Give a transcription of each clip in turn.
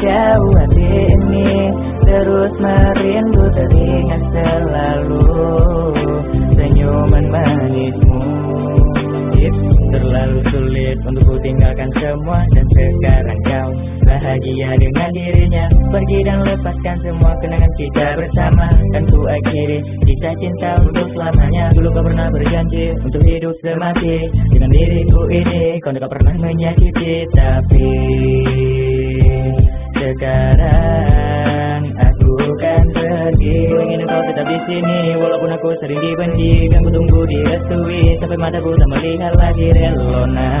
jauh hati ini Terus merindu teringat selalu. Senyuman manismu Terlalu sulit untuk ku tinggalkan semua Dan sekarang kau bahagia dengan dirinya. Pergi dan lepaskan semua kenangan kita bersama Dan ku akhiri kisah cinta untuk selamanya. Dulu kau pernah berjanji untuk hidup semati. Dengan diriku ini kau tak pernah menyakiti Tapi sekarang aku kan pergi. Ingin kau tetap di sini Walaupun aku sering dibenci. Dan ku tunggu direstui Sampai mataku tak melihat lagi relona.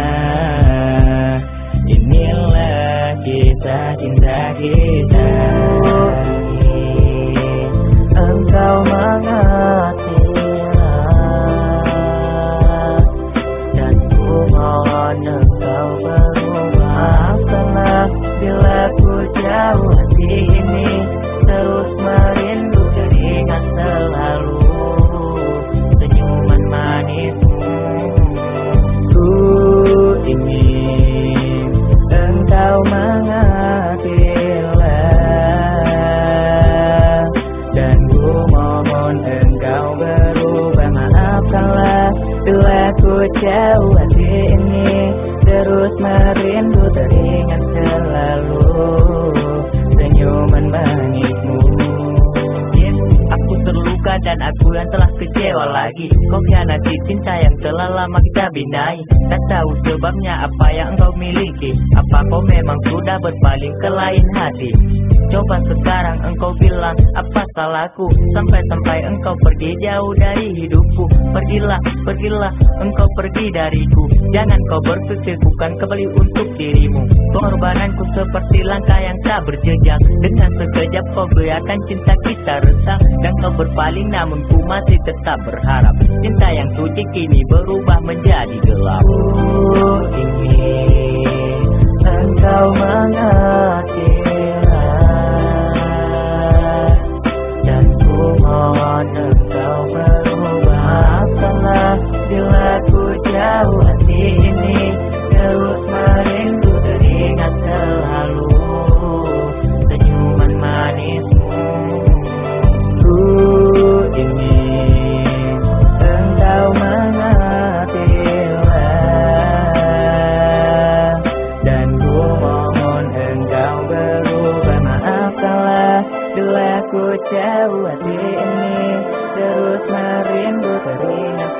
Inilah kisah cinta kita. Engkau mengertilah Dan ku mohon engkau berubah bila ku jauh hati ini Terus merindu bila ku jauh hati ini Terus merindu teringat selalu. Senyuman manismu. Aku terluka dan aku yang telah kecewa lagi. Kau khianati cinta yang telah lama kita binai Tak tahu sebabnya apa yang engkau miliki. Apa kau memang sudah berpaling ke lain hati Coba sekarang engkau bilang apa salahku? Sampai-sampai engkau pergi jauh dari hidupku. Pergilah, pergilah, engkau pergi dariku. Jangan kau berpikir bukan kembali untuk dirimu. Pengorbananku seperti langkah yang tak berjejak. Dengan sekejap kau biarkan cinta kita resak Dan kau berpaling namun ku masih tetap berharap. Cinta yang suci kini berubah menjadi gelap Ku jauh hati ini Terus merindu teringat